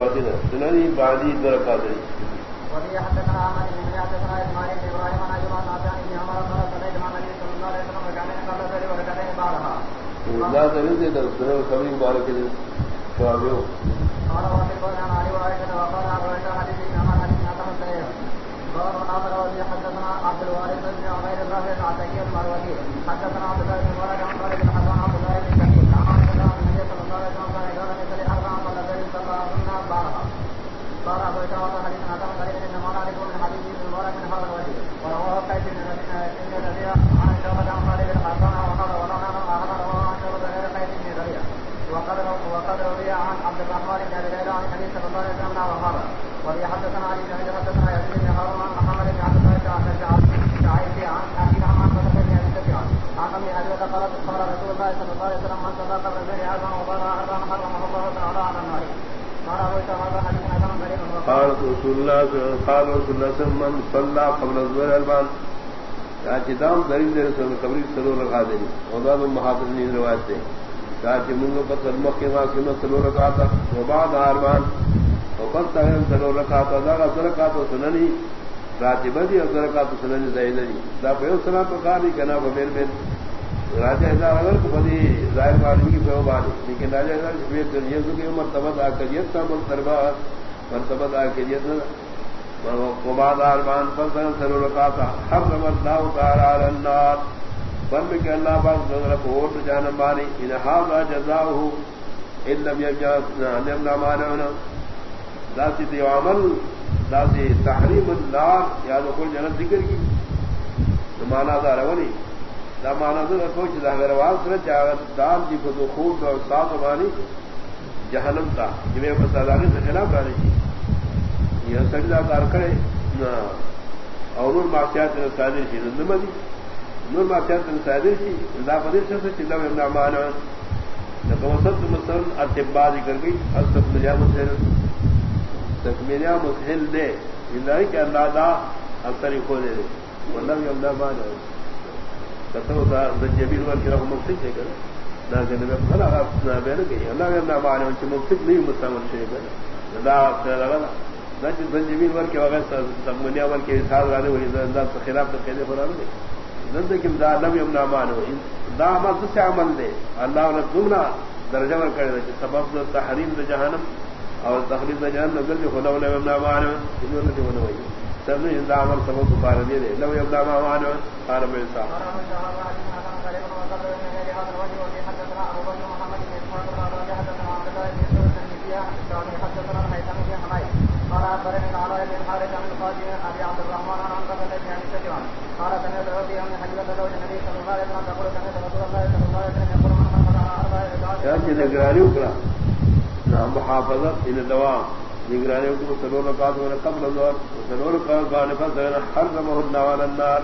سنني بعدي دركات وفي حدثنا عمر بن حدثنا اسماعيل بن ابراهيم عن ايوب عن ابي عمر قال صليت مع النبي صلى الله عليه وسلم ركعتين قبل الفجر وركعتين بعدها. لا تنزل السنه الخبير بارك الله قال وفي القول عن علي وعائشه وقال ابو عيسى حديث ابن عمر حديث حسن صحيح. قال اخر وفي حدثنا عبد الوارث بن عمير الرافع العتيقي المروزي حدثنا عبد الله بن مبارك عن خالد بن حسن عبد الله بن شقيق عن عائشه عن النبي صلى الله عليه وسلم قال اذا لم يصل اربعا قبل الفجر صلى الناس بعدها. قال ابو عيسى وقال حديث حسن صحيح انما نعرف من حديث ابن مبارك من هذا الوجه ورواه قيس بن ابن ربيعه عن شعبه عن خالد بن حسن وقال ولا نعلم احد رواه عن شعبه غير قيس بن ربيعه وقد وقد روي عن عبد الرحمن بن ابي ليلى عن النبي صلى الله عليه وسلم نحو هذا وفي حدثنا علي بن ابي حدثنا يزيد بن هارون عن محمد بن عبد الله بن شعيب عن ابي عن فتح بن ابي سفيان عن ام ابي قالت قال رسول الله صلى الله عليه وسلم من صلى قبل الفجر اربعا وبارا اربعا حرمه الله تعالى على النار. قال ابو عيسى هذا حديث حسن غريب. قال رسول الله قال رسول الله صلى الله عليه وسلم، من صلى قبل الظهر البان دام دلیل دے رسول قبری سلو رکھا دیں وزاد المحافظین روایت سے چاچی منگو پر سلمک کے ماں سنو سلو رکھا تھا وبعد آرمان وقت تغیر سلو رکھا تھا داغا سرکا تو سننی راتی بدی اور سرکا تو سننی زیدنی دا پہ پیو سلام پر خالی کنا بیر بیر راجہ ہزار اگر کو بدی ظاہر باری کی پیو باری لیکن راجہ ہزار شبیر دنیا کی مرتبت آکریت تا مرتبہ مرتبت آکریت وبعد آرمان فصل سلو رکھا تھا حرم اللہ تعالی علی النار فرم کے اللہ پاک نظر کو ووٹ جانم بانی ان هذا جزاؤه ان لم يجاز نمنا مانونا ذاتی دی عمل ذاتی تحریم النار یا دخول جنت ذکر کی۔ مانا دا رونی دا مانا دا کوچ دا اگر واز سر چاہت دان دی جی کو دخول دا ساتھ بانی جہنم تا۔ جمعہ فسادانی سے خلاف رانی چاہیے یہ سجدہ کار کرے اور نور معصیات صادر شي نو مدي نور معصیات صادر شي دا په دې څه چې دا ابن امان نو کوم څه مثلا اتباع ذکر گئی اصل ملیا مسهل تکمیلیا مسهل دے. اندای کہ اللہ دا اثر کو دے دے. والله ابن امان کتو دا جبیر ور کړه مقصد څه کړه دا کنه په خلا نه بیان کوي الله ابن امان چې مقصد نه مستعمل شي دا دا نجد زنجبین ور کے وغیرہ سب تقمنیا ور کے اظہار والے وہی انداز خلاف تو قیدے پر آنے زندہ کی دا لم یمنا مان ہو دا عمل تو سے عمل دے. اللہ نے دمنا درجہ ور کرے کہ سبب دا تحریم دا جہنم اور تحریم دا جہنم نگر جو خدا لم یمنا مان ہو انہوں نے ہونے وہی سب نے دا عمل سبب کو پار دے دے. لم یمنا مان ہو میں صاحب قال اخبرني على ابن الحارث عن القاضي ابي عبد الرحمن عن قبل بن قال سمعت ربي عن حجه زوج النبي صلى الله عليه وسلم. تقول سمعت رسول الله صلى الله عليه وسلم. يقول من على اربع ركعات يا نگرانی وکړه محافظت ان دوام نگرانی وکړه سلور قبل الظهر. حرمه الله على النار.